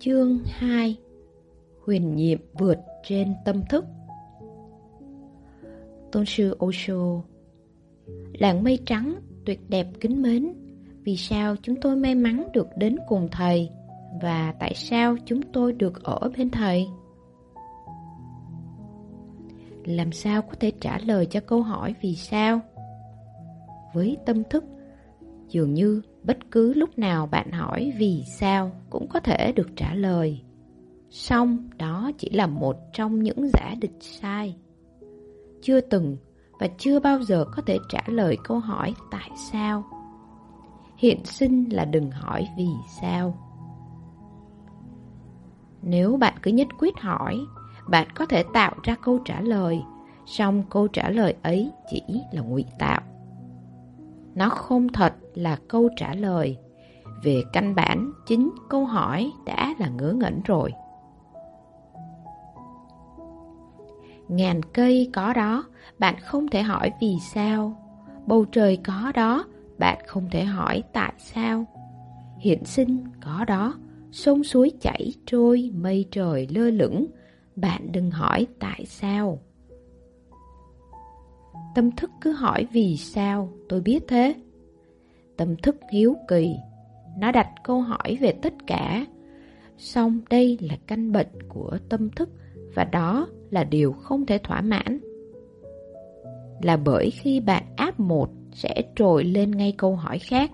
Chương 2 Huyền nhiệm vượt trên tâm thức. Tôn sư Osho, Làng mây trắng tuyệt đẹp kính mến, Vì sao chúng tôi may mắn được đến cùng thầy Và tại sao chúng tôi được ở bên thầy? Làm sao có thể trả lời cho câu hỏi vì sao? Với tâm thức, Dường như bất cứ lúc nào bạn hỏi vì sao cũng có thể được trả lời. song đó chỉ là một trong những giả định sai. Chưa từng và chưa bao giờ có thể trả lời câu hỏi tại sao. Hiện sinh là đừng hỏi vì sao. Nếu bạn cứ nhất quyết hỏi, bạn có thể tạo ra câu trả lời, song câu trả lời ấy chỉ là ngụy tạo. Nó không thật là câu trả lời. Về căn bản, chính câu hỏi đã là ngớ ngẩn rồi. Ngàn cây có đó, bạn không thể hỏi vì sao. Bầu trời có đó, bạn không thể hỏi tại sao. Hiện sinh có đó, sông suối chảy trôi, mây trời lơ lửng, bạn đừng hỏi tại sao. Tâm thức cứ hỏi vì sao, tôi biết thế. Tâm thức hiếu kỳ, nó đặt câu hỏi về tất cả. Song đây là căn bệnh của tâm thức và đó là điều không thể thỏa mãn. Là bởi khi bạn áp một sẽ trồi lên ngay câu hỏi khác.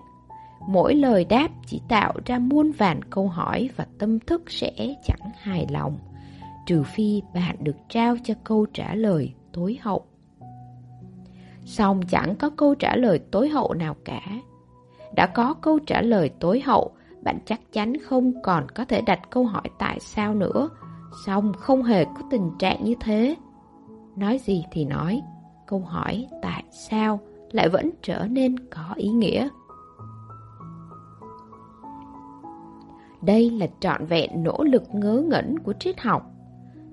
Mỗi lời đáp chỉ tạo ra muôn vàn câu hỏi và tâm thức sẽ chẳng hài lòng, trừ phi bạn được trao cho câu trả lời tối hậu. Xong chẳng có câu trả lời tối hậu nào cả. Đã có câu trả lời tối hậu, bạn chắc chắn không còn có thể đặt câu hỏi tại sao nữa. Xong không hề có tình trạng như thế. Nói gì thì nói, câu hỏi tại sao lại vẫn trở nên có ý nghĩa. Đây là trọn vẹn nỗ lực ngớ ngẩn của triết học.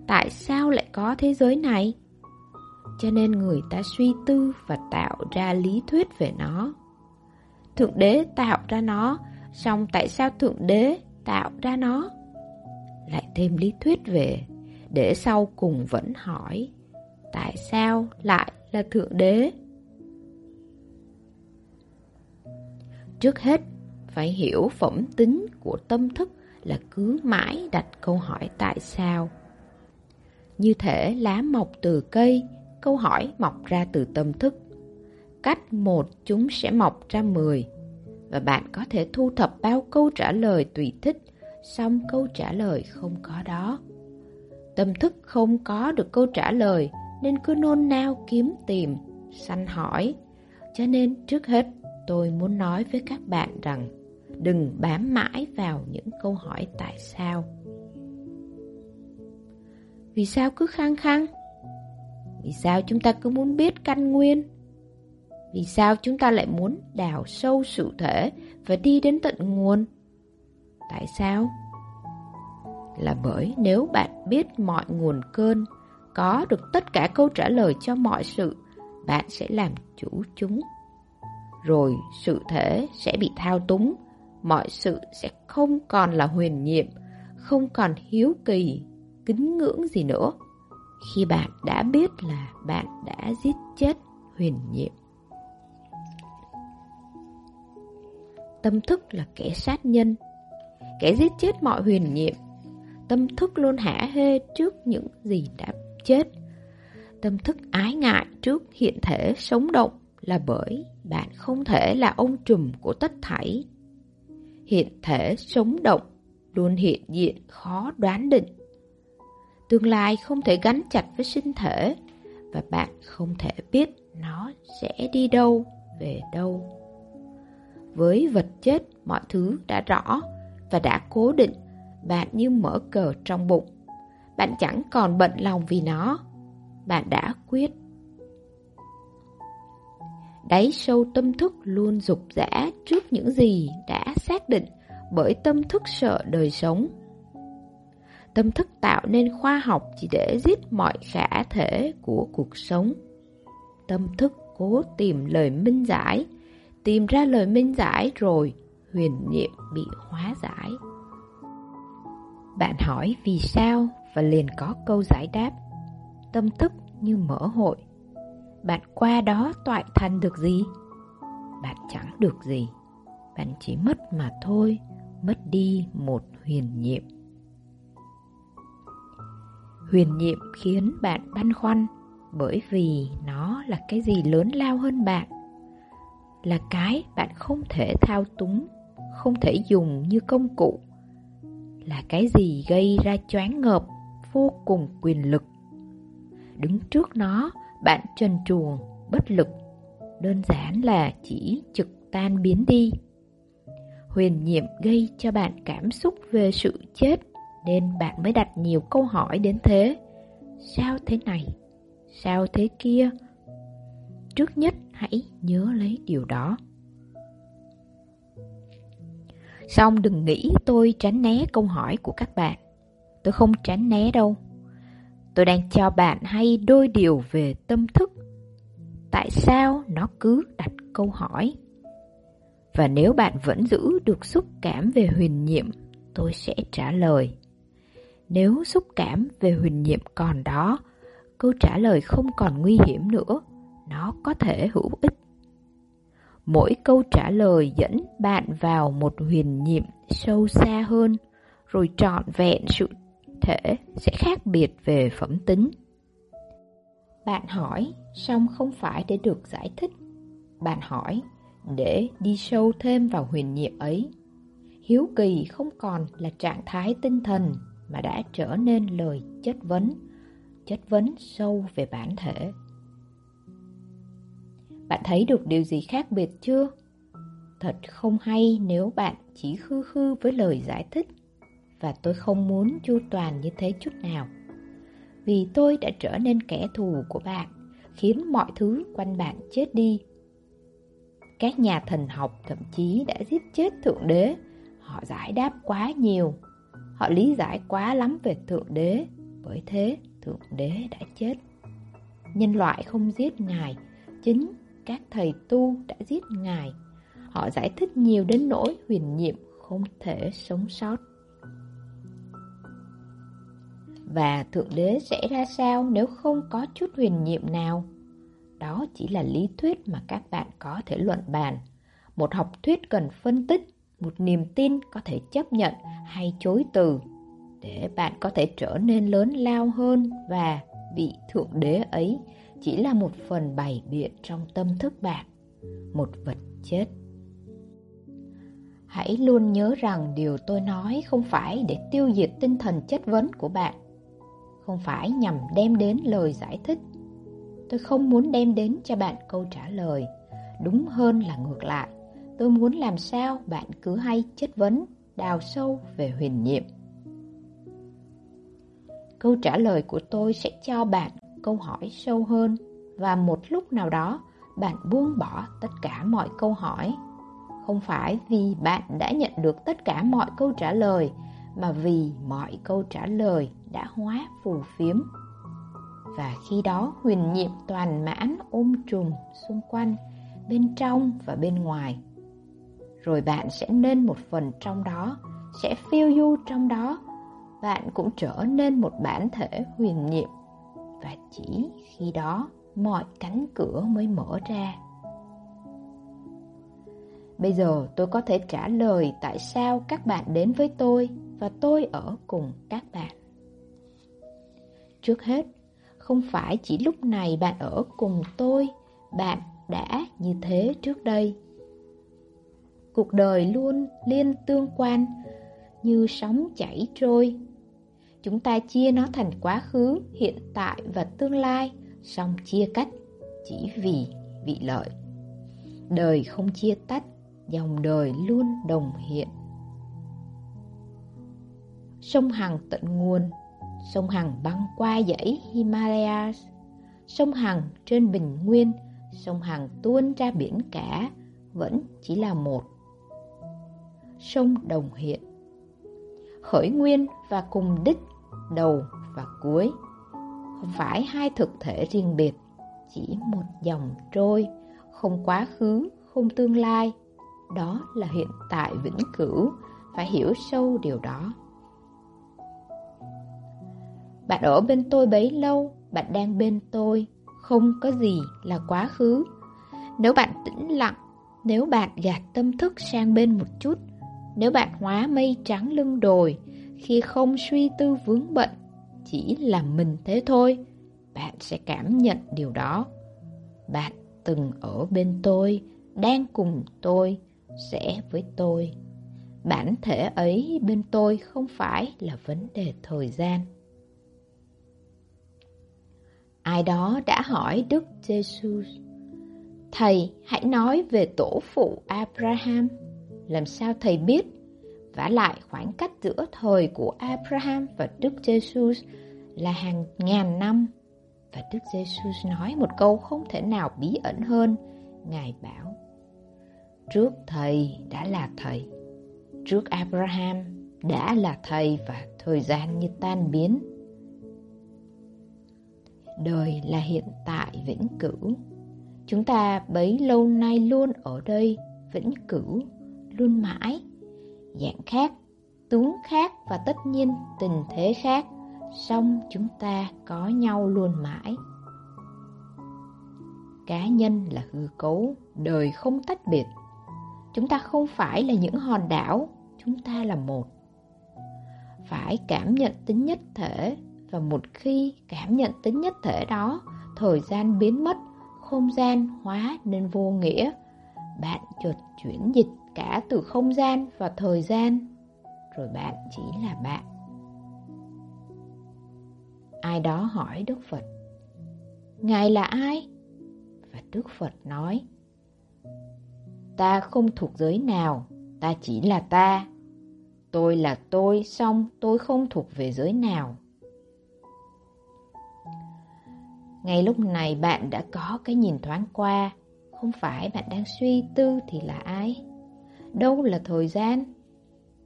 Tại sao lại có thế giới này? cho nên người ta suy tư và tạo ra lý thuyết về nó. Thượng đế tạo ra nó, song tại sao Thượng đế tạo ra nó? Lại thêm lý thuyết về, để sau cùng vẫn hỏi, tại sao lại là Thượng đế? Trước hết, phải hiểu phẩm tính của tâm thức là cứ mãi đặt câu hỏi tại sao. Như thể lá mọc từ cây câu hỏi mọc ra từ tâm thức. Cách một chúng sẽ mọc ra mười và bạn có thể thu thập bao câu trả lời tùy thích, song câu trả lời không có đó. Tâm thức không có được câu trả lời nên cứ nôn nao kiếm tìm, săn hỏi. Cho nên trước hết tôi muốn nói với các bạn rằng đừng bám mãi vào những câu hỏi tại sao. Vì sao cứ khăng khăng? Vì sao chúng ta cứ muốn biết căn nguyên? Vì sao chúng ta lại muốn đào sâu sự thể và đi đến tận nguồn? Tại sao? Là bởi nếu bạn biết mọi nguồn cơn, có được tất cả câu trả lời cho mọi sự, bạn sẽ làm chủ chúng. Rồi sự thể sẽ bị thao túng, mọi sự sẽ không còn là huyền nhiệm, không còn hiếu kỳ, kính ngưỡng gì nữa khi bạn đã biết là bạn đã giết chết huyền nhiệm. Tâm thức là kẻ sát nhân, kẻ giết chết mọi huyền nhiệm. Tâm thức luôn hả hê trước những gì đã chết. Tâm thức ái ngại trước hiện thể sống động là bởi bạn không thể là ông trùm của tất thảy. Hiện thể sống động luôn hiện diện khó đoán định Tương lai không thể gắn chặt với sinh thể và bạn không thể biết nó sẽ đi đâu, về đâu. Với vật chất, mọi thứ đã rõ và đã cố định, bạn như mở cờ trong bụng. Bạn chẳng còn bận lòng vì nó, bạn đã quyết. Đáy sâu tâm thức luôn dục dã trước những gì đã xác định bởi tâm thức sợ đời sống tâm thức tạo nên khoa học chỉ để giết mọi khả thể của cuộc sống. Tâm thức cố tìm lời minh giải, tìm ra lời minh giải rồi huyền nhiệm bị hóa giải. Bạn hỏi vì sao và liền có câu giải đáp. Tâm thức như mở hội. Bạn qua đó toại thành được gì? Bạn chẳng được gì. Bạn chỉ mất mà thôi, mất đi một huyền nhiệm. Huyền nhiệm khiến bạn băn khoăn bởi vì nó là cái gì lớn lao hơn bạn. Là cái bạn không thể thao túng, không thể dùng như công cụ. Là cái gì gây ra choáng ngợp, vô cùng quyền lực. Đứng trước nó, bạn trần truồng, bất lực, đơn giản là chỉ trực tan biến đi. Huyền nhiệm gây cho bạn cảm xúc về sự chết nên bạn mới đặt nhiều câu hỏi đến thế. Sao thế này? Sao thế kia? Trước nhất hãy nhớ lấy điều đó. Xong đừng nghĩ tôi tránh né câu hỏi của các bạn. Tôi không tránh né đâu. Tôi đang cho bạn hay đôi điều về tâm thức. Tại sao nó cứ đặt câu hỏi? Và nếu bạn vẫn giữ được xúc cảm về huyền nhiệm, tôi sẽ trả lời. Nếu xúc cảm về huyền nhiệm còn đó, câu trả lời không còn nguy hiểm nữa, nó có thể hữu ích. Mỗi câu trả lời dẫn bạn vào một huyền nhiệm sâu xa hơn, rồi trọn vẹn sự thể sẽ khác biệt về phẩm tính. Bạn hỏi, song không phải để được giải thích. Bạn hỏi, để đi sâu thêm vào huyền nhiệm ấy. Hiếu kỳ không còn là trạng thái tinh thần mà đã trở nên lời chất vấn, chất vấn sâu về bản thể. Bạn thấy được điều gì khác biệt chưa? Thật không hay nếu bạn chỉ khư khư với lời giải thích và tôi không muốn chu toàn như thế chút nào. Vì tôi đã trở nên kẻ thù của bạn, khiến mọi thứ quanh bạn chết đi. Các nhà thần học thậm chí đã giết chết Thượng Đế, họ giải đáp quá nhiều Họ lý giải quá lắm về Thượng Đế, bởi thế Thượng Đế đã chết. Nhân loại không giết Ngài, chính các thầy tu đã giết Ngài. Họ giải thích nhiều đến nỗi huyền nhiệm không thể sống sót. Và Thượng Đế sẽ ra sao nếu không có chút huyền nhiệm nào? Đó chỉ là lý thuyết mà các bạn có thể luận bàn. Một học thuyết cần phân tích, một niềm tin có thể chấp nhận hay chối từ để bạn có thể trở nên lớn lao hơn và vị thượng đế ấy chỉ là một phần bày biện trong tâm thức bạn một vật chết. Hãy luôn nhớ rằng điều tôi nói không phải để tiêu diệt tinh thần chất vấn của bạn không phải nhằm đem đến lời giải thích. Tôi không muốn đem đến cho bạn câu trả lời. Đúng hơn là ngược lại tôi muốn làm sao bạn cứ hay chất vấn, đào sâu về huyền nhiệm. Câu trả lời của tôi sẽ cho bạn câu hỏi sâu hơn và một lúc nào đó bạn buông bỏ tất cả mọi câu hỏi. Không phải vì bạn đã nhận được tất cả mọi câu trả lời mà vì mọi câu trả lời đã hóa phù phiếm. Và khi đó huyền nhiệm toàn mãn ôm trùm xung quanh, bên trong và bên ngoài rồi bạn sẽ nên một phần trong đó, sẽ phiêu du trong đó. Bạn cũng trở nên một bản thể huyền nhiệm. Và chỉ khi đó mọi cánh cửa mới mở ra. Bây giờ tôi có thể trả lời tại sao các bạn đến với tôi và tôi ở cùng các bạn. Trước hết, không phải chỉ lúc này bạn ở cùng tôi, bạn đã như thế trước đây cuộc đời luôn liên tương quan như sóng chảy trôi chúng ta chia nó thành quá khứ hiện tại và tương lai song chia cách chỉ vì vị lợi. Đời không chia tách dòng đời luôn đồng hiện. Sông hằng tận nguồn sông hằng băng qua dãy himalayas. Sông hằng trên bình nguyên sông hằng tuôn ra biển cả vẫn chỉ là một sông Đồng Hiện. Khởi nguyên và cùng đích, đầu và cuối, không phải hai thực thể riêng biệt, chỉ một dòng trôi, không quá khứ, không tương lai. Đó là hiện tại vĩnh cửu, phải hiểu sâu điều đó. Bạn ở bên tôi bấy lâu, bạn đang bên tôi, không có gì là quá khứ. Nếu bạn tĩnh lặng, nếu bạn gạt tâm thức sang bên một chút, nếu bạn hóa mây trắng lưng đồi, khi không suy tư vướng bận, chỉ là mình thế thôi, bạn sẽ cảm nhận điều đó. Bạn từng ở bên tôi, đang cùng tôi, sẽ với tôi. Bản thể ấy bên tôi không phải là vấn đề thời gian. Ai đó đã hỏi Đức Jesus Thầy hãy nói về tổ phụ Abraham Làm sao thầy biết vả lại khoảng cách giữa thời của Abraham và Đức Jesus là hàng ngàn năm Và Đức Jesus nói một câu không thể nào bí ẩn hơn Ngài bảo Trước thầy đã là thầy Trước Abraham đã là thầy và thời gian như tan biến Đời là hiện tại vĩnh cửu. Chúng ta bấy lâu nay luôn ở đây, vĩnh cửu, luôn mãi. Dạng khác, tướng khác và tất nhiên tình thế khác, song chúng ta có nhau luôn mãi. Cá nhân là hư cấu, đời không tách biệt. Chúng ta không phải là những hòn đảo, chúng ta là một. Phải cảm nhận tính nhất thể và một khi cảm nhận tính nhất thể đó, thời gian biến mất, không gian hóa nên vô nghĩa. Bạn chợt chuyển dịch cả từ không gian và thời gian, rồi bạn chỉ là bạn. Ai đó hỏi Đức Phật, Ngài là ai? Và Đức Phật nói, Ta không thuộc giới nào, ta chỉ là ta. Tôi là tôi, song tôi không thuộc về giới nào. Ngay lúc này bạn đã có cái nhìn thoáng qua, không phải bạn đang suy tư thì là ai? Đâu là thời gian?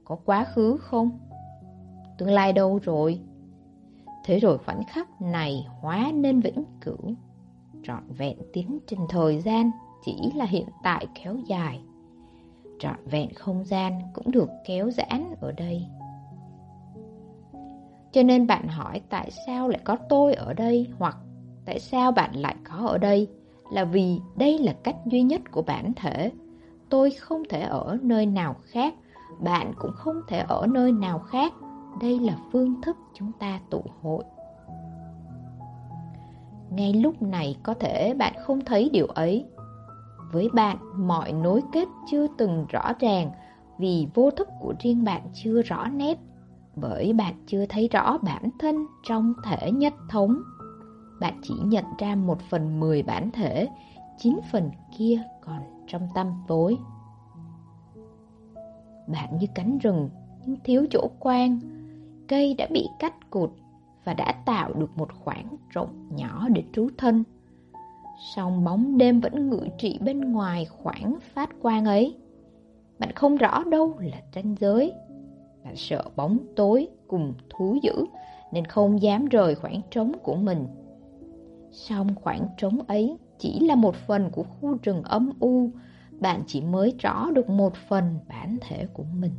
Có quá khứ không? Tương lai đâu rồi? Thế rồi khoảnh khắc này hóa nên vĩnh cửu. Trọn vẹn tiến trình thời gian chỉ là hiện tại kéo dài. Trọn vẹn không gian cũng được kéo giãn ở đây. Cho nên bạn hỏi tại sao lại có tôi ở đây hoặc Tại sao bạn lại có ở đây? Là vì đây là cách duy nhất của bản thể. Tôi không thể ở nơi nào khác, bạn cũng không thể ở nơi nào khác. Đây là phương thức chúng ta tụ hội. Ngay lúc này có thể bạn không thấy điều ấy. Với bạn, mọi nối kết chưa từng rõ ràng vì vô thức của riêng bạn chưa rõ nét, bởi bạn chưa thấy rõ bản thân trong thể nhất thống bạn chỉ nhận ra một phần mười bản thể, chín phần kia còn trong tâm tối. Bạn như cánh rừng nhưng thiếu chỗ quang, cây đã bị cắt cụt và đã tạo được một khoảng rộng nhỏ để trú thân. Song bóng đêm vẫn ngự trị bên ngoài khoảng phát quang ấy. Bạn không rõ đâu là ranh giới. Bạn sợ bóng tối cùng thú dữ nên không dám rời khoảng trống của mình. Song khoảng trống ấy chỉ là một phần của khu rừng âm u, bạn chỉ mới rõ được một phần bản thể của mình.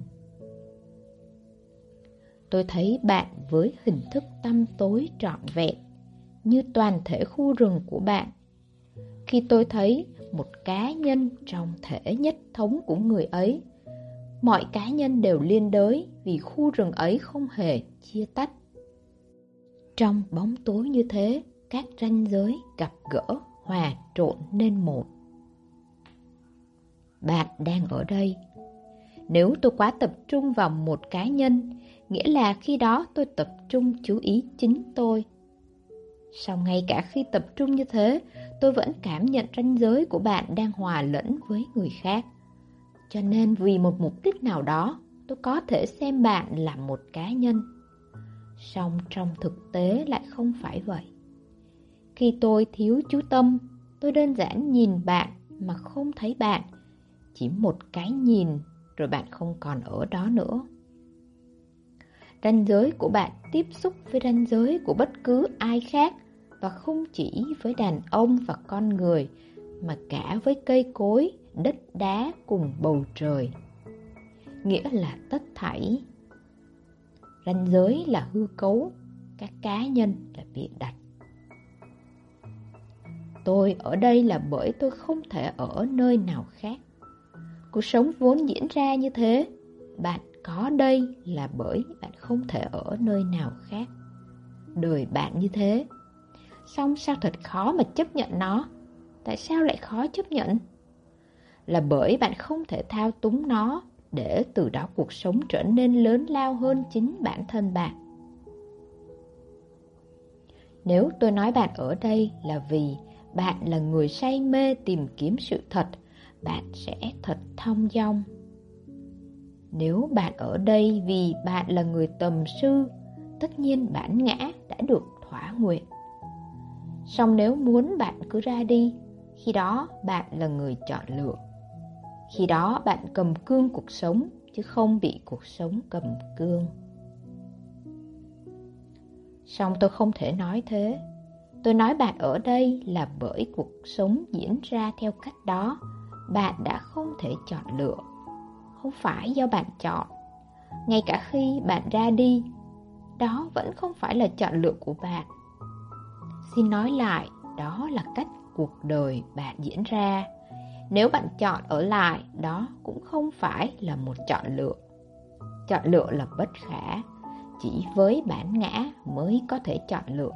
Tôi thấy bạn với hình thức tâm tối trọn vẹn, như toàn thể khu rừng của bạn. Khi tôi thấy một cá nhân trong thể nhất thống của người ấy, mọi cá nhân đều liên đới vì khu rừng ấy không hề chia tách. Trong bóng tối như thế, các ranh giới gặp gỡ hòa trộn nên một. Bạn đang ở đây. Nếu tôi quá tập trung vào một cá nhân, nghĩa là khi đó tôi tập trung chú ý chính tôi. Sau ngay cả khi tập trung như thế, tôi vẫn cảm nhận ranh giới của bạn đang hòa lẫn với người khác. Cho nên vì một mục đích nào đó, tôi có thể xem bạn là một cá nhân. Song trong thực tế lại không phải vậy. Khi tôi thiếu chú tâm, tôi đơn giản nhìn bạn mà không thấy bạn. Chỉ một cái nhìn rồi bạn không còn ở đó nữa. Ranh giới của bạn tiếp xúc với ranh giới của bất cứ ai khác và không chỉ với đàn ông và con người mà cả với cây cối, đất đá cùng bầu trời. Nghĩa là tất thảy. Ranh giới là hư cấu, các cá nhân là bịa đặt. Tôi ở đây là bởi tôi không thể ở nơi nào khác. Cuộc sống vốn diễn ra như thế. Bạn có đây là bởi bạn không thể ở nơi nào khác. Đời bạn như thế. Xong sao thật khó mà chấp nhận nó? Tại sao lại khó chấp nhận? Là bởi bạn không thể thao túng nó để từ đó cuộc sống trở nên lớn lao hơn chính bản thân bạn. Nếu tôi nói bạn ở đây là vì bạn là người say mê tìm kiếm sự thật, bạn sẽ thật thông dong. Nếu bạn ở đây vì bạn là người tầm sư, tất nhiên bản ngã đã được thỏa nguyện. Song nếu muốn bạn cứ ra đi, khi đó bạn là người chọn lựa. Khi đó bạn cầm cương cuộc sống chứ không bị cuộc sống cầm cương. Song tôi không thể nói thế. Tôi nói bạn ở đây là bởi cuộc sống diễn ra theo cách đó. Bạn đã không thể chọn lựa. Không phải do bạn chọn. Ngay cả khi bạn ra đi, đó vẫn không phải là chọn lựa của bạn. Xin nói lại, đó là cách cuộc đời bạn diễn ra. Nếu bạn chọn ở lại, đó cũng không phải là một chọn lựa. Chọn lựa là bất khả, chỉ với bản ngã mới có thể chọn lựa.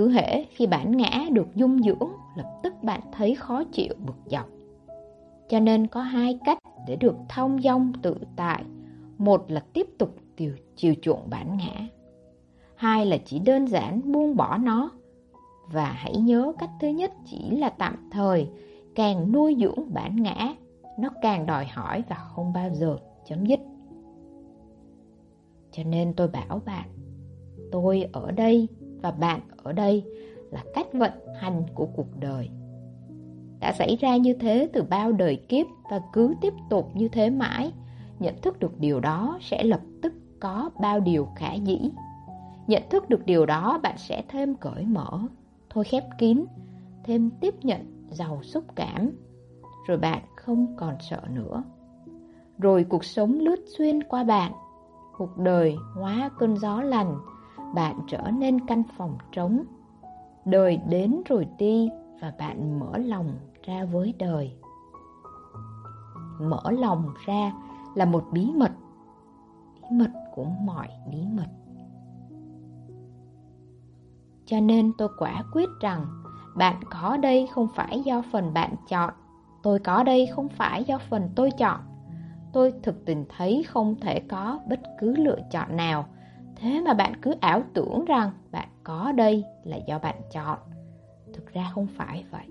Cứ hễ khi bản ngã được dung dưỡng, lập tức bạn thấy khó chịu bực dọc. Cho nên có hai cách để được thông dong tự tại. Một là tiếp tục chiều, chiều chuộng bản ngã. Hai là chỉ đơn giản buông bỏ nó. Và hãy nhớ cách thứ nhất chỉ là tạm thời, càng nuôi dưỡng bản ngã, nó càng đòi hỏi và không bao giờ chấm dứt. Cho nên tôi bảo bạn, tôi ở đây và bạn ở đây là cách vận hành của cuộc đời. Đã xảy ra như thế từ bao đời kiếp và cứ tiếp tục như thế mãi, nhận thức được điều đó sẽ lập tức có bao điều khả dĩ. Nhận thức được điều đó bạn sẽ thêm cởi mở, thôi khép kín, thêm tiếp nhận giàu xúc cảm, rồi bạn không còn sợ nữa. Rồi cuộc sống lướt xuyên qua bạn cuộc đời hóa cơn gió lành, bạn trở nên căn phòng trống. Đời đến rồi đi và bạn mở lòng ra với đời. Mở lòng ra là một bí mật, bí mật của mọi bí mật. Cho nên tôi quả quyết rằng bạn có đây không phải do phần bạn chọn, tôi có đây không phải do phần tôi chọn tôi thực tình thấy không thể có bất cứ lựa chọn nào. Thế mà bạn cứ ảo tưởng rằng bạn có đây là do bạn chọn. Thực ra không phải vậy.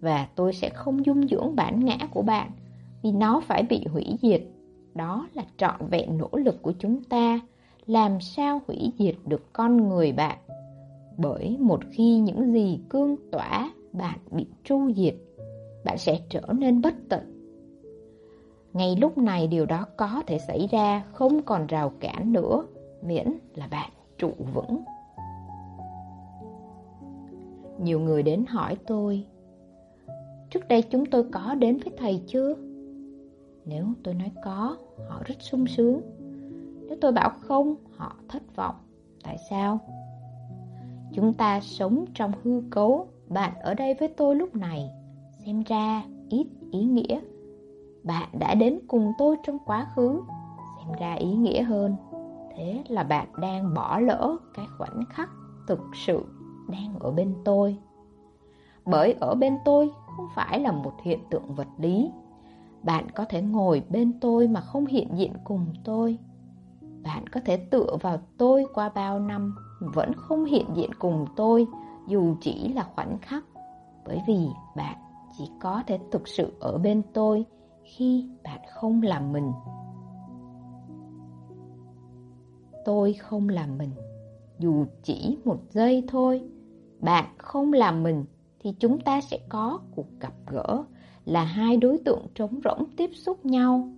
Và tôi sẽ không dung dưỡng bản ngã của bạn vì nó phải bị hủy diệt. Đó là trọn vẹn nỗ lực của chúng ta làm sao hủy diệt được con người bạn. Bởi một khi những gì cương tỏa bạn bị tru diệt, bạn sẽ trở nên bất tận ngay lúc này điều đó có thể xảy ra không còn rào cản nữa, miễn là bạn trụ vững. Nhiều người đến hỏi tôi, trước đây chúng tôi có đến với thầy chưa? Nếu tôi nói có, họ rất sung sướng. Nếu tôi bảo không, họ thất vọng. Tại sao? Chúng ta sống trong hư cấu, bạn ở đây với tôi lúc này, xem ra ít ý nghĩa bạn đã đến cùng tôi trong quá khứ. Xem ra ý nghĩa hơn. Thế là bạn đang bỏ lỡ cái khoảnh khắc thực sự đang ở bên tôi. Bởi ở bên tôi không phải là một hiện tượng vật lý. Bạn có thể ngồi bên tôi mà không hiện diện cùng tôi. Bạn có thể tựa vào tôi qua bao năm vẫn không hiện diện cùng tôi, dù chỉ là khoảnh khắc. Bởi vì bạn chỉ có thể thực sự ở bên tôi khi bạn không làm mình. Tôi không làm mình, dù chỉ một giây thôi. Bạn không làm mình thì chúng ta sẽ có cuộc gặp gỡ là hai đối tượng trống rỗng tiếp xúc nhau.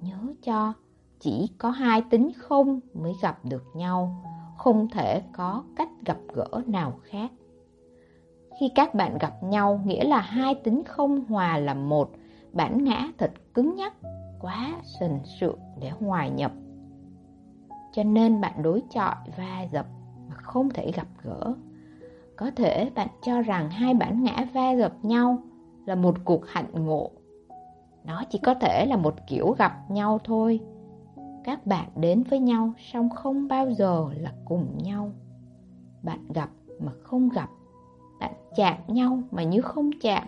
Nhớ cho, chỉ có hai tính không mới gặp được nhau, không thể có cách gặp gỡ nào khác. Khi các bạn gặp nhau nghĩa là hai tính không hòa làm một bản ngã thật cứng nhắc, quá sần sượng để hòa nhập. cho nên bạn đối chọi va dập mà không thể gặp gỡ. Có thể bạn cho rằng hai bản ngã va dập nhau là một cuộc hạnh ngộ. Nó chỉ có thể là một kiểu gặp nhau thôi. Các bạn đến với nhau song không bao giờ là cùng nhau. Bạn gặp mà không gặp. Bạn chạm nhau mà như không chạm.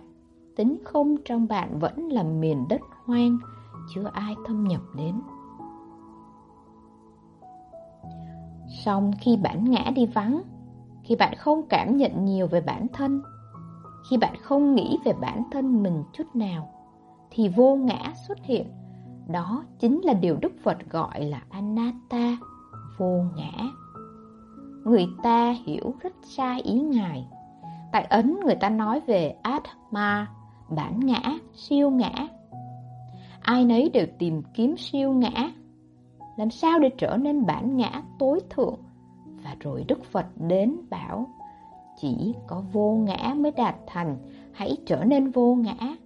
Tính không trong bạn vẫn là miền đất hoang, chưa ai thâm nhập đến. Xong khi bản ngã đi vắng, khi bạn không cảm nhận nhiều về bản thân, khi bạn không nghĩ về bản thân mình chút nào, thì vô ngã xuất hiện. Đó chính là điều Đức Phật gọi là anatta, vô ngã. Người ta hiểu rất sai ý Ngài. Tại Ấn người ta nói về Atma, bản ngã, siêu ngã. Ai nấy đều tìm kiếm siêu ngã. Làm sao để trở nên bản ngã tối thượng? Và rồi Đức Phật đến bảo, chỉ có vô ngã mới đạt thành, hãy trở nên vô ngã.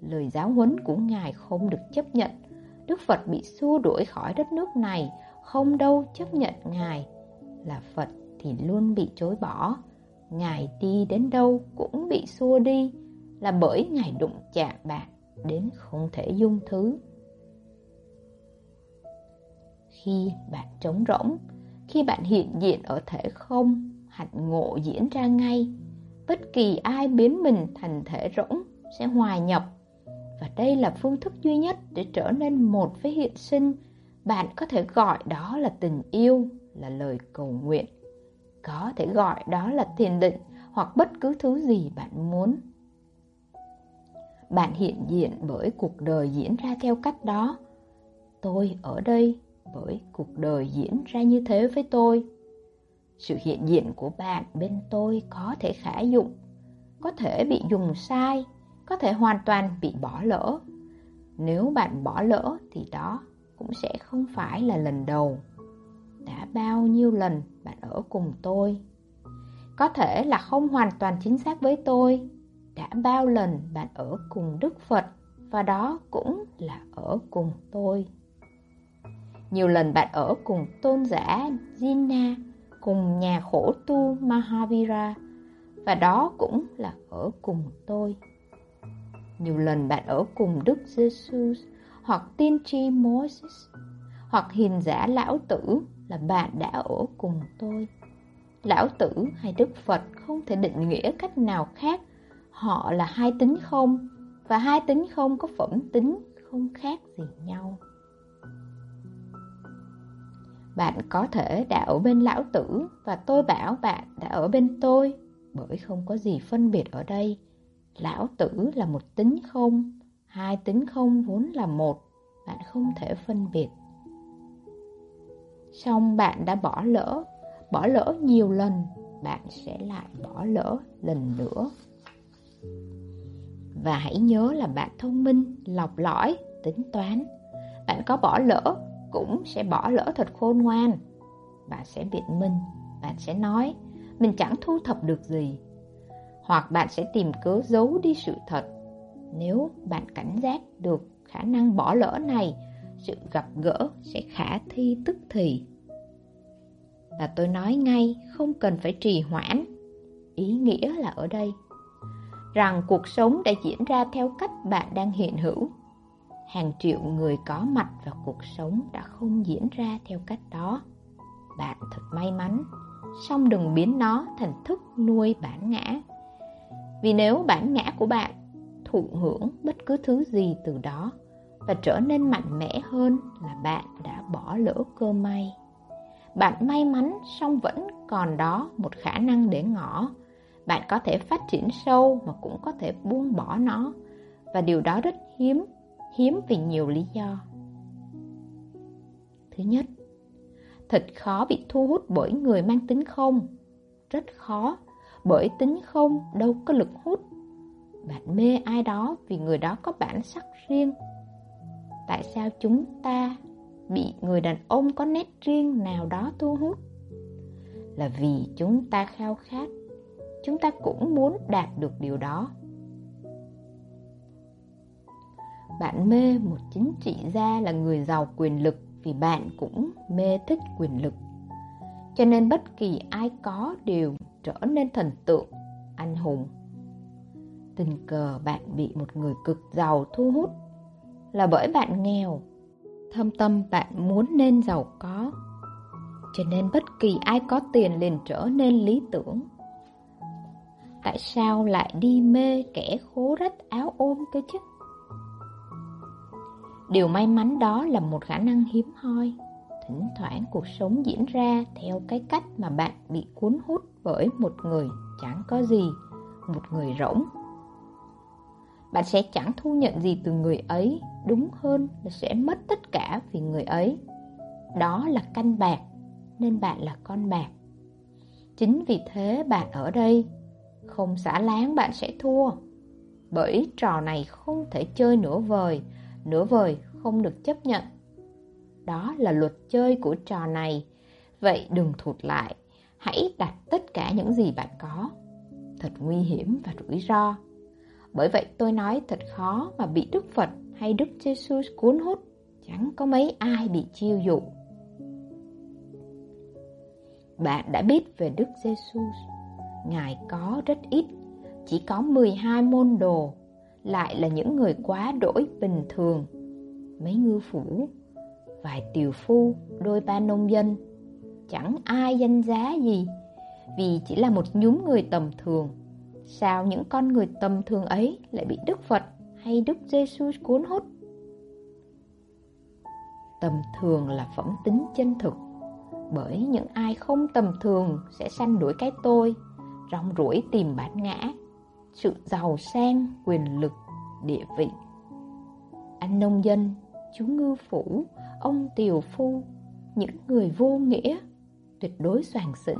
Lời giáo huấn của Ngài không được chấp nhận. Đức Phật bị xua đuổi khỏi đất nước này, không đâu chấp nhận Ngài. Là Phật thì luôn bị chối bỏ. Ngài đi đến đâu cũng bị xua đi, là bởi Ngài đụng chạm bạn đến không thể dung thứ. Khi bạn trống rỗng, khi bạn hiện diện ở thể không, hạnh ngộ diễn ra ngay. Bất kỳ ai biến mình thành thể rỗng sẽ hòa nhập. Và đây là phương thức duy nhất để trở nên một với hiện sinh. Bạn có thể gọi đó là tình yêu, là lời cầu nguyện. Có thể gọi đó là thiền định hoặc bất cứ thứ gì bạn muốn. Bạn hiện diện bởi cuộc đời diễn ra theo cách đó. Tôi ở đây bởi cuộc đời diễn ra như thế với tôi. Sự hiện diện của bạn bên tôi có thể khả dụng, có thể bị dùng sai, có thể hoàn toàn bị bỏ lỡ. Nếu bạn bỏ lỡ thì đó cũng sẽ không phải là lần đầu. Đã bao nhiêu lần bạn ở cùng tôi? Có thể là không hoàn toàn chính xác với tôi. Đã bao lần bạn ở cùng Đức Phật và đó cũng là ở cùng tôi. Nhiều lần bạn ở cùng tôn giả Jina, cùng nhà khổ tu Mahavira, và đó cũng là ở cùng tôi. Nhiều lần bạn ở cùng Đức Jesus hoặc tiên tri Moses hoặc hiền giả lão tử là bạn đã ở cùng tôi. Lão tử hay Đức Phật không thể định nghĩa cách nào khác. Họ là hai tính không và hai tính không có phẩm tính không khác gì nhau. Bạn có thể đã ở bên lão tử và tôi bảo bạn đã ở bên tôi bởi không có gì phân biệt ở đây. Lão tử là một tính không, hai tính không vốn là một, bạn không thể phân biệt. Xong bạn đã bỏ lỡ, bỏ lỡ nhiều lần, bạn sẽ lại bỏ lỡ lần nữa. Và hãy nhớ là bạn thông minh, lọc lõi, tính toán. Bạn có bỏ lỡ cũng sẽ bỏ lỡ thật khôn ngoan. Bạn sẽ biện minh, bạn sẽ nói, mình chẳng thu thập được gì. Hoặc bạn sẽ tìm cớ giấu đi sự thật. Nếu bạn cảnh giác được khả năng bỏ lỡ này, sự gặp gỡ sẽ khả thi tức thì. Và tôi nói ngay, không cần phải trì hoãn. Ý nghĩa là ở đây rằng cuộc sống đã diễn ra theo cách bạn đang hiện hữu hàng triệu người có mặt và cuộc sống đã không diễn ra theo cách đó. Bạn thật may mắn, song đừng biến nó thành thức nuôi bản ngã. Vì nếu bản ngã của bạn thụ hưởng bất cứ thứ gì từ đó và trở nên mạnh mẽ hơn là bạn đã bỏ lỡ cơ may. Bạn may mắn song vẫn còn đó một khả năng để ngỏ. Bạn có thể phát triển sâu mà cũng có thể buông bỏ nó và điều đó rất hiếm hiếm vì nhiều lý do. Thứ nhất, thật khó bị thu hút bởi người mang tính không. Rất khó, bởi tính không đâu có lực hút. Bạn mê ai đó vì người đó có bản sắc riêng. Tại sao chúng ta bị người đàn ông có nét riêng nào đó thu hút? Là vì chúng ta khao khát, chúng ta cũng muốn đạt được điều đó. Bạn mê một chính trị gia là người giàu quyền lực vì bạn cũng mê thích quyền lực. Cho nên bất kỳ ai có đều trở nên thần tượng, anh hùng. Tình cờ bạn bị một người cực giàu thu hút là bởi bạn nghèo. Thâm tâm bạn muốn nên giàu có. Cho nên bất kỳ ai có tiền liền trở nên lý tưởng. Tại sao lại đi mê kẻ khố rách áo ôm cơ chứ? Điều may mắn đó là một khả năng hiếm hoi. Thỉnh thoảng cuộc sống diễn ra theo cái cách mà bạn bị cuốn hút bởi một người chẳng có gì, một người rỗng. Bạn sẽ chẳng thu nhận gì từ người ấy, đúng hơn là sẽ mất tất cả vì người ấy. Đó là canh bạc, nên bạn là con bạc. Chính vì thế bạn ở đây, không xả láng bạn sẽ thua. Bởi trò này không thể chơi nửa vời, nửa vời không được chấp nhận. Đó là luật chơi của trò này, vậy đừng thụt lại, hãy đặt tất cả những gì bạn có. Thật nguy hiểm và rủi ro. Bởi vậy tôi nói thật khó mà bị Đức Phật hay Đức Jesus cuốn hút, chẳng có mấy ai bị chiêu dụ. Bạn đã biết về Đức Jesus Ngài có rất ít, chỉ có 12 môn đồ, lại là những người quá đỗi bình thường mấy ngư phủ, vài tiều phu, đôi ba nông dân. Chẳng ai danh giá gì, vì chỉ là một nhúm người tầm thường. Sao những con người tầm thường ấy lại bị Đức Phật hay Đức Giêsu cuốn hút? Tầm thường là phẩm tính chân thực, bởi những ai không tầm thường sẽ sanh đuổi cái tôi, rong ruổi tìm bản ngã, sự giàu sang, quyền lực, địa vị. Anh nông dân chú ngư phủ, ông tiều phu, những người vô nghĩa, tuyệt đối soàn xỉn,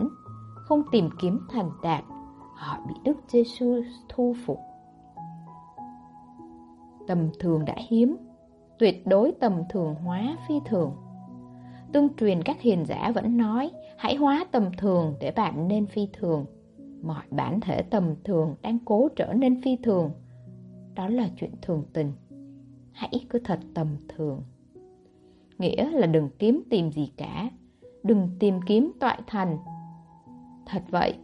không tìm kiếm thành đạt, họ bị Đức Giêsu thu phục. Tầm thường đã hiếm, tuyệt đối tầm thường hóa phi thường. Tương truyền các hiền giả vẫn nói, hãy hóa tầm thường để bạn nên phi thường. Mọi bản thể tầm thường đang cố trở nên phi thường. Đó là chuyện thường tình hãy cứ thật tầm thường. Nghĩa là đừng kiếm tìm gì cả, đừng tìm kiếm toại thành. Thật vậy,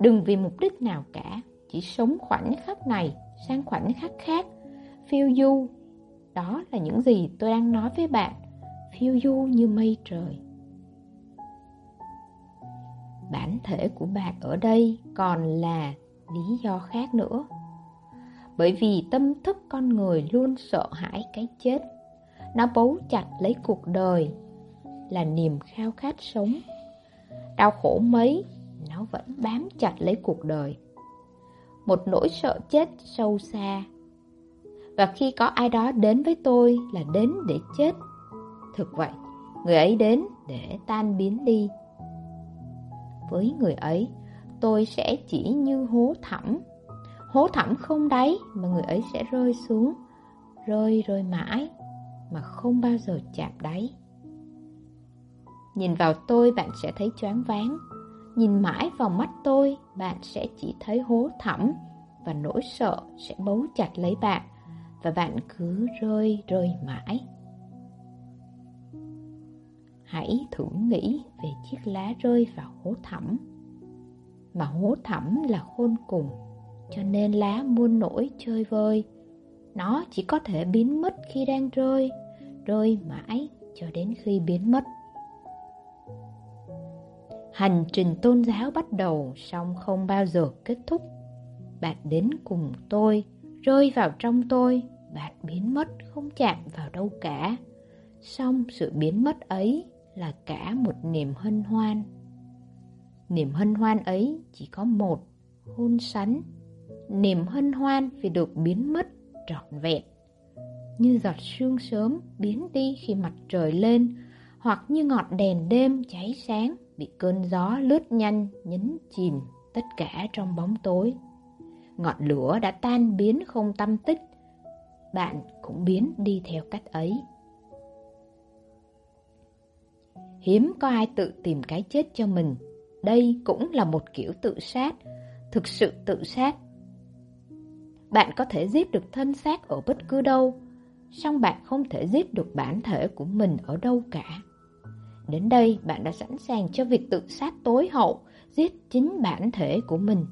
đừng vì mục đích nào cả, chỉ sống khoảnh khắc này sang khoảnh khắc khác, phiêu du. Đó là những gì tôi đang nói với bạn, phiêu du như mây trời. Bản thể của bạn ở đây còn là lý do khác nữa bởi vì tâm thức con người luôn sợ hãi cái chết. Nó bấu chặt lấy cuộc đời, là niềm khao khát sống. Đau khổ mấy, nó vẫn bám chặt lấy cuộc đời. Một nỗi sợ chết sâu xa. Và khi có ai đó đến với tôi là đến để chết. Thực vậy, người ấy đến để tan biến đi. Với người ấy, tôi sẽ chỉ như hố thẳm hố thẳm không đáy mà người ấy sẽ rơi xuống, rơi rơi mãi mà không bao giờ chạm đáy. Nhìn vào tôi bạn sẽ thấy choáng váng, nhìn mãi vào mắt tôi bạn sẽ chỉ thấy hố thẳm và nỗi sợ sẽ bấu chặt lấy bạn và bạn cứ rơi rơi mãi. Hãy thử nghĩ về chiếc lá rơi vào hố thẳm. Mà hố thẳm là khôn cùng cho nên lá muôn nổi chơi vơi. Nó chỉ có thể biến mất khi đang rơi, rơi mãi cho đến khi biến mất. Hành trình tôn giáo bắt đầu song không bao giờ kết thúc. Bạn đến cùng tôi, rơi vào trong tôi, bạn biến mất không chạm vào đâu cả. Song sự biến mất ấy là cả một niềm hân hoan. Niềm hân hoan ấy chỉ có một, hôn sánh niềm hân hoan vì được biến mất trọn vẹn. Như giọt sương sớm biến đi khi mặt trời lên, hoặc như ngọn đèn đêm cháy sáng bị cơn gió lướt nhanh nhấn chìm tất cả trong bóng tối. Ngọn lửa đã tan biến không tâm tích, bạn cũng biến đi theo cách ấy. Hiếm có ai tự tìm cái chết cho mình, đây cũng là một kiểu tự sát, thực sự tự sát bạn có thể giết được thân xác ở bất cứ đâu, song bạn không thể giết được bản thể của mình ở đâu cả. Đến đây bạn đã sẵn sàng cho việc tự sát tối hậu, giết chính bản thể của mình.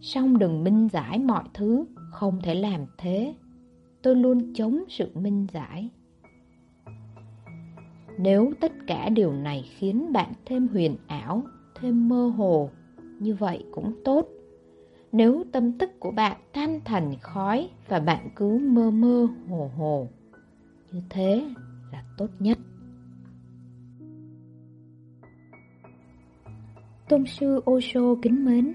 Song đừng minh giải mọi thứ, không thể làm thế. Tôi luôn chống sự minh giải. Nếu tất cả điều này khiến bạn thêm huyền ảo, thêm mơ hồ, như vậy cũng tốt. Nếu tâm tức của bạn tan thành khói và bạn cứ mơ mơ hồ hồ, như thế là tốt nhất. Tôn sư Osho kính mến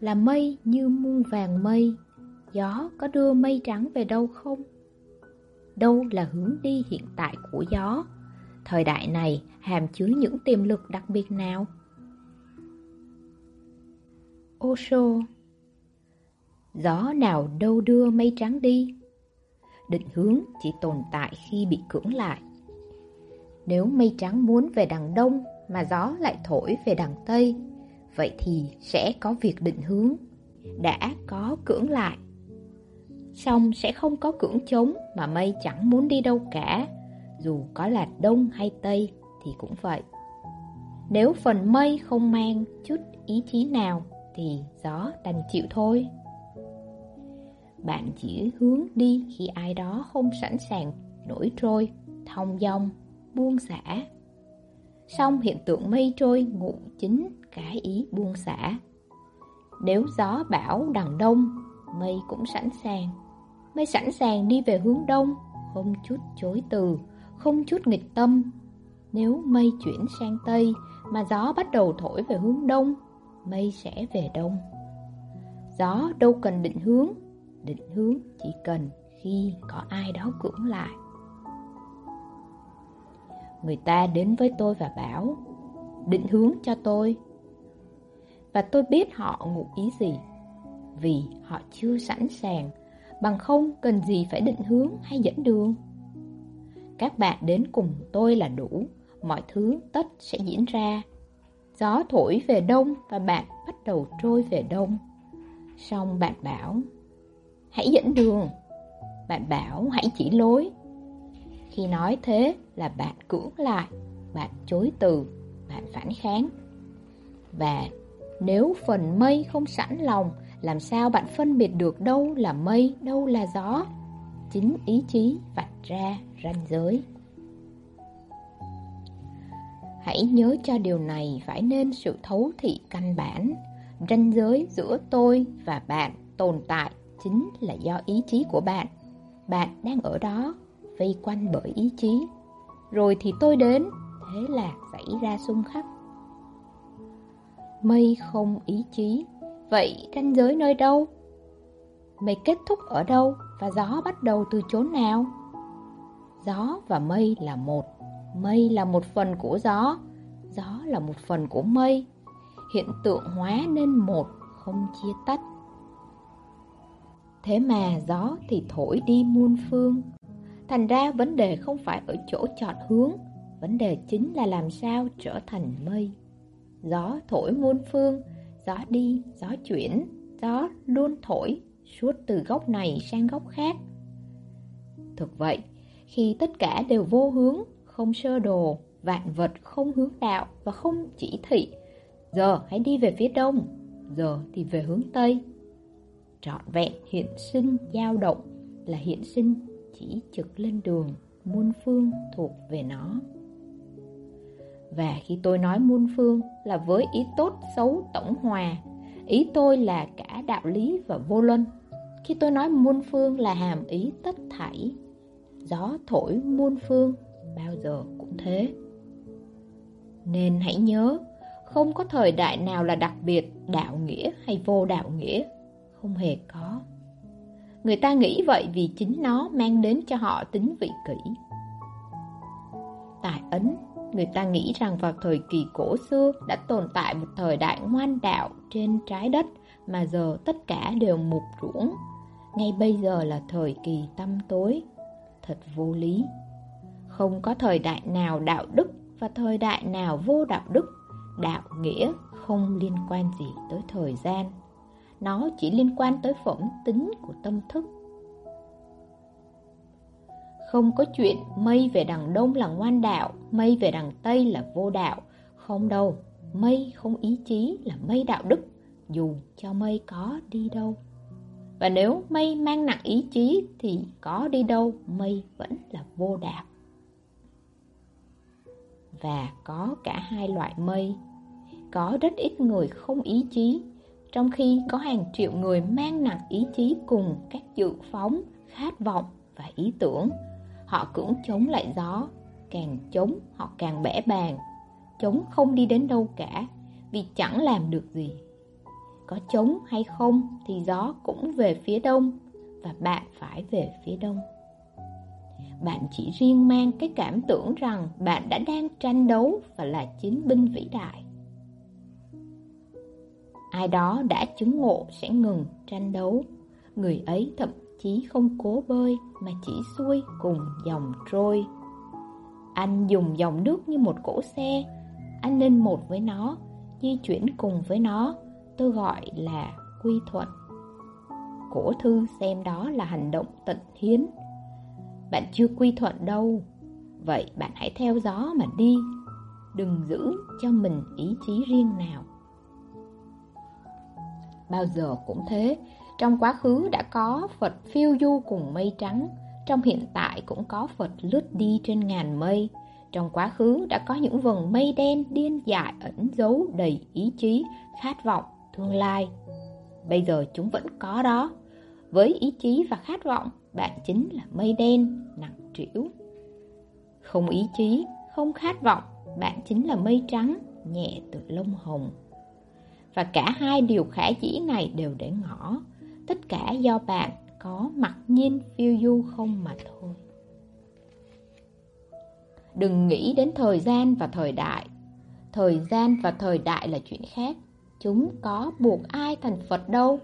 Là mây như muôn vàng mây Gió có đưa mây trắng về đâu không? Đâu là hướng đi hiện tại của gió? Thời đại này hàm chứa những tiềm lực đặc biệt nào? Osho Gió nào đâu đưa mây trắng đi? Định hướng chỉ tồn tại khi bị cưỡng lại. Nếu mây trắng muốn về đằng đông mà gió lại thổi về đằng Tây, vậy thì sẽ có việc định hướng, đã có cưỡng lại. Xong sẽ không có cưỡng chống mà mây chẳng muốn đi đâu cả, dù có là Đông hay Tây thì cũng vậy. Nếu phần mây không mang chút ý chí nào thì gió đành chịu thôi. Bạn chỉ hướng đi khi ai đó không sẵn sàng nổi trôi, thông dong, buông xả Xong hiện tượng mây trôi ngụ chính cái ý buông xả. Nếu gió bão đằng đông, mây cũng sẵn sàng. Mây sẵn sàng đi về hướng đông, không chút chối từ, không chút nghịch tâm. Nếu mây chuyển sang tây mà gió bắt đầu thổi về hướng đông, mây sẽ về đông. Gió đâu cần định hướng, định hướng chỉ cần khi có ai đó cưỡng lại. Người ta đến với tôi và bảo Định hướng cho tôi Và tôi biết họ ngụ ý gì Vì họ chưa sẵn sàng Bằng không cần gì phải định hướng hay dẫn đường các bạn đến cùng tôi là đủ. Mọi thứ tất sẽ diễn ra. Gió thổi về đông và bạn bắt đầu trôi về đông. Xong bạn bảo Hãy dẫn đường. Bạn bảo hãy chỉ lối. Khi nói thế là bạn cưỡng lại, bạn chối từ, bạn phản kháng. Và nếu phần mây không sẵn lòng, làm sao bạn phân biệt được đâu là mây, đâu là gió? Chính ý chí vạch ra ranh giới. Hãy nhớ cho điều này phải nên sự thấu thị căn bản. Ranh giới giữa tôi và bạn tồn tại chính là do ý chí của bạn. Bạn đang ở đó vây quanh bởi ý chí. Rồi thì tôi đến, thế là xảy ra xung khắc. Mây không ý chí, vậy ranh giới nơi đâu? Mây kết thúc ở đâu và gió bắt đầu từ chỗ nào? Gió và mây là một, mây là một phần của gió, gió là một phần của mây. Hiện tượng hóa nên một, không chia tách. Thế mà gió thì thổi đi muôn phương, Thành ra vấn đề không phải ở chỗ chọn hướng, vấn đề chính là làm sao trở thành mây. Gió thổi muôn phương, gió đi, gió chuyển, gió luôn thổi, suốt từ góc này sang góc khác. Thực vậy, khi tất cả đều vô hướng, không sơ đồ, vạn vật không hướng đạo và không chỉ thị, giờ hãy đi về phía đông, giờ thì về hướng tây. Trọn vẹn hiện sinh dao động là hiện sinh chỉ trực lên đường, muôn phương thuộc về nó. Và khi tôi nói muôn phương là với ý tốt xấu tổng hòa, ý tôi là cả đạo lý và vô luân. Khi tôi nói muôn phương là hàm ý tất thảy, gió thổi muôn phương bao giờ cũng thế. Nên hãy nhớ, không có thời đại nào là đặc biệt đạo nghĩa hay vô đạo nghĩa, không hề có. Người ta nghĩ vậy vì chính nó mang đến cho họ tính vị kỷ. Tại Ấn, người ta nghĩ rằng vào thời kỳ cổ xưa đã tồn tại một thời đại ngoan đạo trên trái đất mà giờ tất cả đều mục ruỗng. Ngay bây giờ là thời kỳ tâm tối. Thật vô lý. Không có thời đại nào đạo đức và thời đại nào vô đạo đức. Đạo nghĩa không liên quan gì tới thời gian nó chỉ liên quan tới phẩm tính của tâm thức. Không có chuyện mây về đằng đông là ngoan đạo, mây về đằng tây là vô đạo. Không đâu, mây không ý chí là mây đạo đức, dù cho mây có đi đâu. Và nếu mây mang nặng ý chí thì có đi đâu mây vẫn là vô đạp. Và có cả hai loại mây. Có rất ít người không ý chí, trong khi có hàng triệu người mang nặng ý chí cùng các dự phóng, khát vọng và ý tưởng. Họ cũng chống lại gió, càng chống họ càng bẻ bàng, chống không đi đến đâu cả, vì chẳng làm được gì. Có chống hay không thì gió cũng về phía đông, và bạn phải về phía đông. Bạn chỉ riêng mang cái cảm tưởng rằng bạn đã đang tranh đấu và là chiến binh vĩ đại. Ai đó đã chứng ngộ sẽ ngừng tranh đấu, người ấy thậm chí không cố bơi mà chỉ xuôi cùng dòng trôi. Anh dùng dòng nước như một cỗ xe, anh nên một với nó, di chuyển cùng với nó, tôi gọi là quy thuận. Cổ thư xem đó là hành động tận hiến. Bạn chưa quy thuận đâu, vậy bạn hãy theo gió mà đi, đừng giữ cho mình ý chí riêng nào. Bao giờ cũng thế, trong quá khứ đã có Phật phiêu du cùng mây trắng, trong hiện tại cũng có Phật lướt đi trên ngàn mây. Trong quá khứ đã có những vầng mây đen điên dại ẩn giấu đầy ý chí, khát vọng, tương lai. Bây giờ chúng vẫn có đó. Với ý chí và khát vọng, bạn chính là mây đen nặng trĩu. Không ý chí, không khát vọng, bạn chính là mây trắng nhẹ từ lông hồng. Và cả hai điều khả dĩ này đều để ngỏ, tất cả do bạn có mặc nhiên phiêu du không mà thôi. Đừng nghĩ đến thời gian và thời đại. Thời gian và thời đại là chuyện khác. Chúng có buộc ai thành Phật đâu.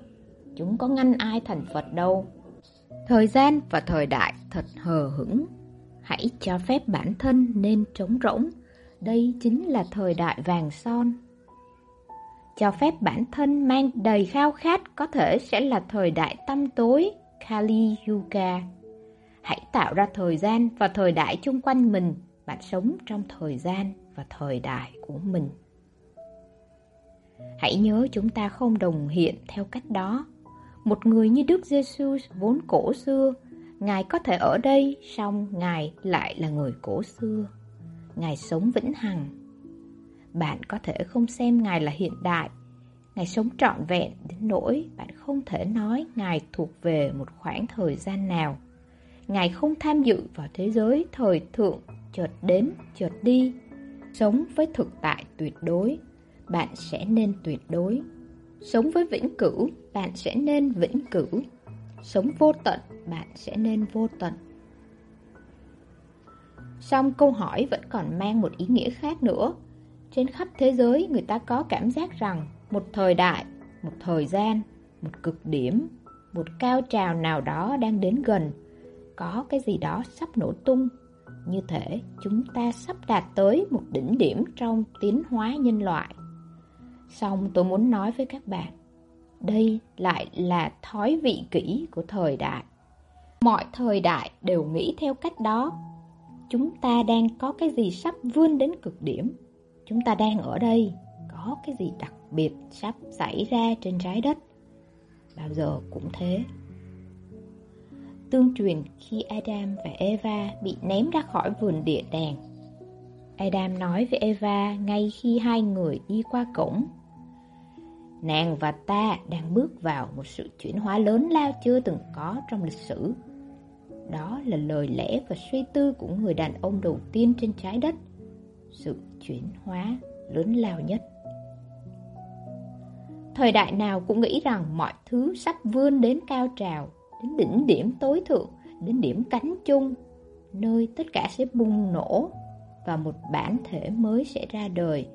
Chúng có ngăn ai thành Phật đâu. Thời gian và thời đại thật hờ hững. Hãy cho phép bản thân nên trống rỗng. Đây chính là thời đại vàng son. Cho phép bản thân mang đầy khao khát có thể sẽ là thời đại tâm tối, Kali Yuga. Hãy tạo ra thời gian và thời đại chung quanh mình bạn sống trong thời gian và thời đại của mình. Hãy nhớ chúng ta không đồng hiện theo cách đó. Một người như Đức Giêsu vốn cổ xưa, Ngài có thể ở đây, song Ngài lại là người cổ xưa. Ngài sống vĩnh hằng. Bạn có thể không xem Ngài là hiện đại, Ngài sống trọn vẹn đến nỗi bạn không thể nói Ngài thuộc về một khoảng thời gian nào. Ngài không tham dự vào thế giới thời thượng chợt đến, chợt đi. Sống với thực tại tuyệt đối, bạn sẽ nên tuyệt đối. Sống với vĩnh cửu, bạn sẽ nên vĩnh cửu. Sống vô tận, bạn sẽ nên vô tận. Song câu hỏi vẫn còn mang một ý nghĩa khác nữa. Trên khắp thế giới người ta có cảm giác rằng một thời đại, một thời gian, một cực điểm, một cao trào nào đó đang đến gần. Có cái gì đó sắp nổ tung như thể chúng ta sắp đạt tới một đỉnh điểm trong tiến hóa nhân loại. Xong tôi muốn nói với các bạn, đây lại là thói vị kỷ của thời đại. Mọi thời đại đều nghĩ theo cách đó. Chúng ta đang có cái gì sắp vươn đến cực điểm. Chúng ta đang ở đây, có cái gì đặc biệt sắp xảy ra trên trái đất. Bao giờ cũng thế tương truyền khi Adam và Eva bị ném ra khỏi vườn địa đàng. Adam nói với Eva ngay khi hai người đi qua cổng. Nàng và ta đang bước vào một sự chuyển hóa lớn lao chưa từng có trong lịch sử. Đó là lời lẽ và suy tư của người đàn ông đầu tiên trên trái đất. Sự chuyển hóa lớn lao nhất. Thời đại nào cũng nghĩ rằng mọi thứ sắp vươn đến cao trào đến đỉnh điểm tối thượng, đến điểm cánh chung, nơi tất cả sẽ bùng nổ và một bản thể mới sẽ ra đời.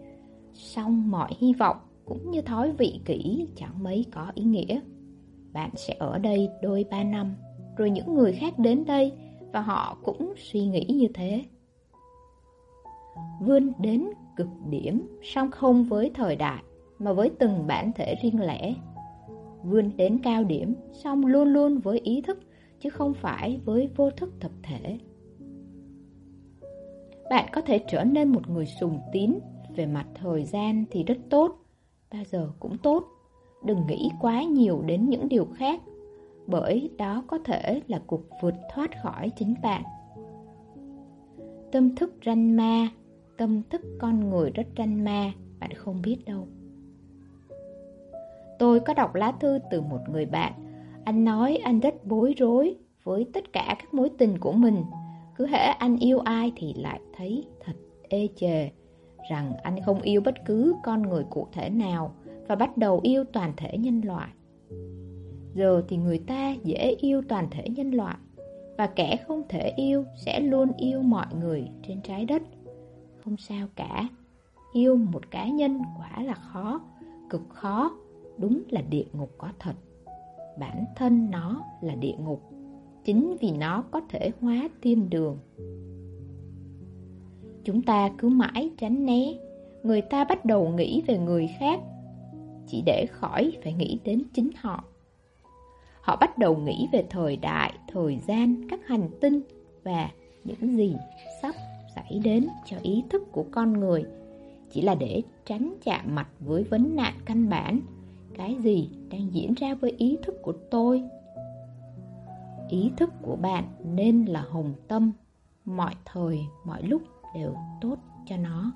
Xong mọi hy vọng cũng như thói vị kỷ chẳng mấy có ý nghĩa. Bạn sẽ ở đây đôi ba năm, rồi những người khác đến đây và họ cũng suy nghĩ như thế. Vươn đến cực điểm, song không với thời đại, mà với từng bản thể riêng lẻ vươn đến cao điểm, song luôn luôn với ý thức, chứ không phải với vô thức tập thể. bạn có thể trở nên một người sùng tín về mặt thời gian thì rất tốt, bao giờ cũng tốt. Đừng nghĩ quá nhiều đến những điều khác, bởi đó có thể là cuộc vượt thoát khỏi chính bạn. Tâm thức ranh ma, tâm thức con người rất ranh ma, bạn không biết đâu. Tôi có đọc lá thư từ một người bạn, anh nói anh rất bối rối với tất cả các mối tình của mình. Cứ hễ anh yêu ai thì lại thấy thật ê chề, rằng anh không yêu bất cứ con người cụ thể nào và bắt đầu yêu toàn thể nhân loại. Giờ thì người ta dễ yêu toàn thể nhân loại và kẻ không thể yêu sẽ luôn yêu mọi người trên trái đất. Không sao cả, yêu một cá nhân quả là khó, cực khó, đúng là địa ngục có thật. Bản thân nó là địa ngục, chính vì nó có thể hóa thiên đường. Chúng ta cứ mãi tránh né, người ta bắt đầu nghĩ về người khác, chỉ để khỏi phải nghĩ đến chính họ. Họ bắt đầu nghĩ về thời đại, thời gian, các hành tinh và những gì sắp xảy đến cho ý thức của con người. Chỉ là để tránh chạm mặt với vấn nạn căn bản cái gì đang diễn ra với ý thức của tôi. Ý thức của bạn nên là hồng tâm mọi thời mọi lúc đều tốt cho nó.